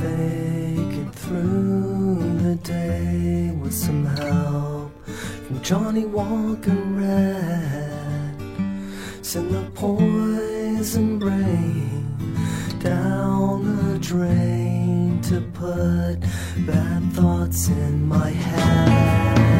fake it through the day with some help from Johnny Walker Red. Send the poison brain down the drain to put bad thoughts in my head.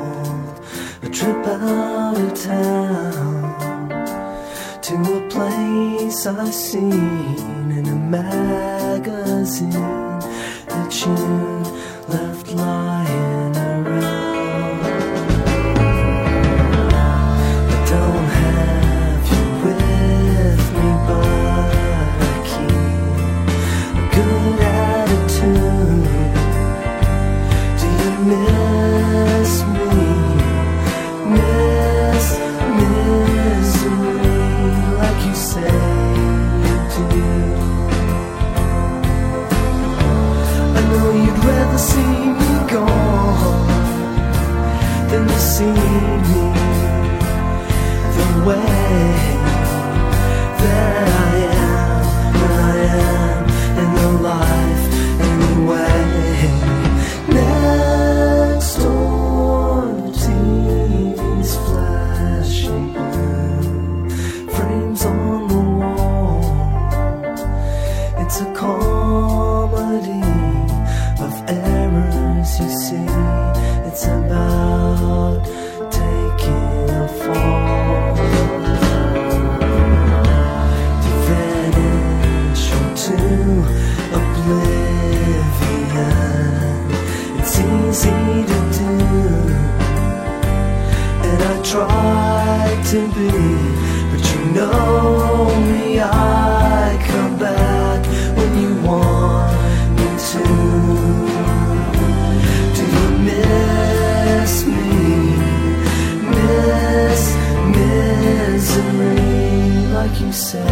place I've seen in a magazine that you know you'd rather see me gone than to see me the way that easy to do. And I try to be, but you know me, I come back when you want me to. Do you miss me? Miss misery like you do.